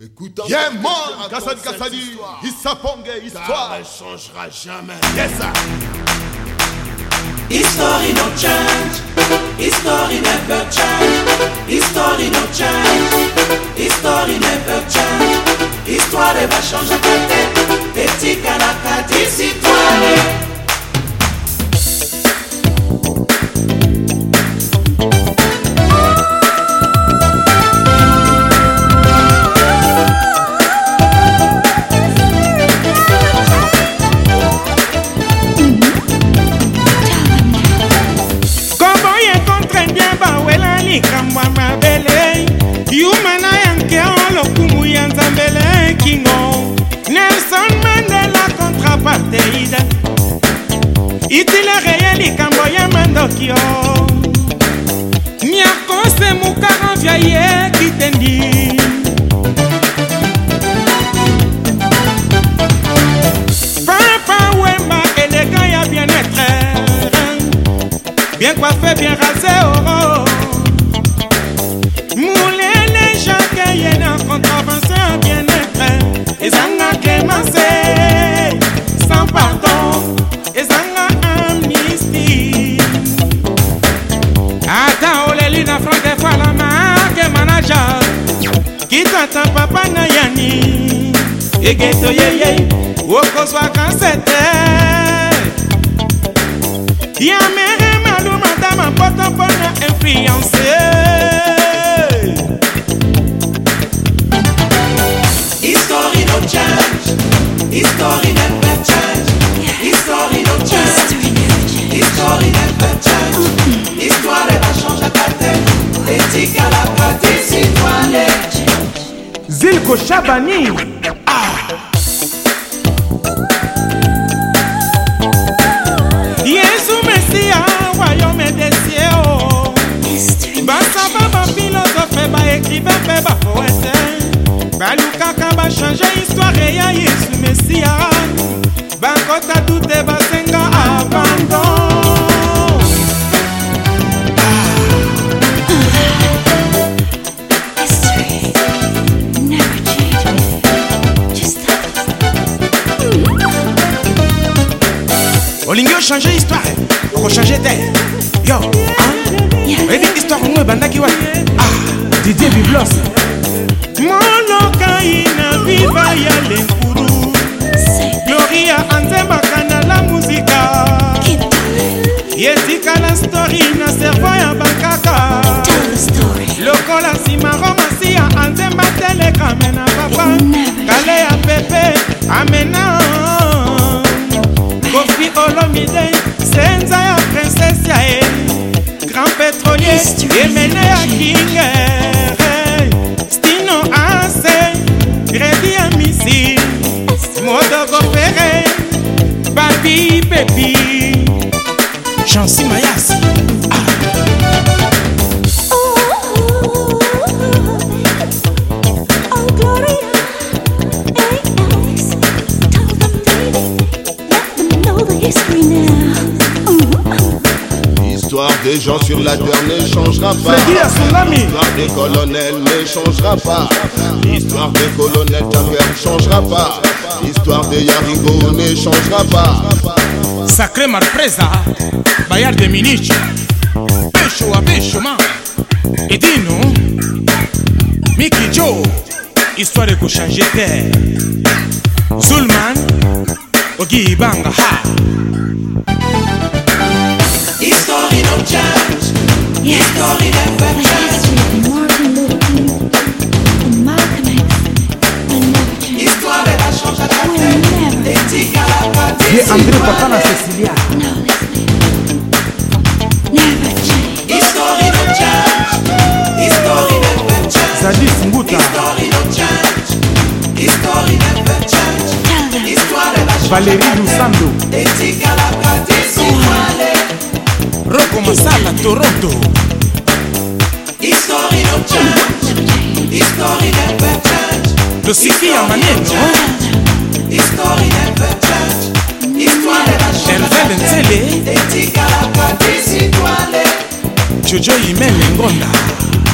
Écoute mon Kassadi Kassadi, Issapongue, histoire. Elle changera jamais. Yes, History no change. History never change. History no change. History never change. Histoire va changer peut-être. soki yo miakosemukaka vya ye kitendi papa wema eleka ya bien-être bien coiffé bien rasé oro molele jake ye na contravention ya bien-être ezanga clemence kitata papa na yani egeto yeye okozwa kansete ya mere malumata mapoto mpona influence History no change, history never change, history no change, history never change, mm-hmm. histoire elle va changer à ta tête, éthique à la Ndeko Chabani ah. Yesu Mesia royaume medesie o basaba bafilosofe baekrive mpe bapoete balukaka bachange histware ya yesu mesia bakota dute base olingi ochange histoire okochange te yo oyebi histoire ongo ebandaki wapi ah, didie biblos molokai na viva ya lenkulu gloria anzembaka na la muzika yetikala stori na servo ya bakaka lokola nsima romasi ya anzemba telekamena emene ya kinge stino ase gredi ya misi modogo pere papi pepi chansi mayasi L'histoire des gens sur la terre ne changera pas. L'histoire des colonels ne changera pas. L'histoire des colonels ne changera pas. L'histoire des Yarigo ne changera pas. Sacré Marpresa, Bayard de Minich, Pécho à Péchoma, Edino, Mickey Joe, histoire de changer terre. Zulman, Ogi ha. André Patana Cecilia. No, never change. History no change. History never change. Zadis Nguta. History no change. History never change. Histoire de la Valérie Lusando. Éthique à la pratique sous Rocco Massala, Toronto. History no change. History never change. Le Sifi à Maneno. History never change. hervel nzele jojo imele ngonda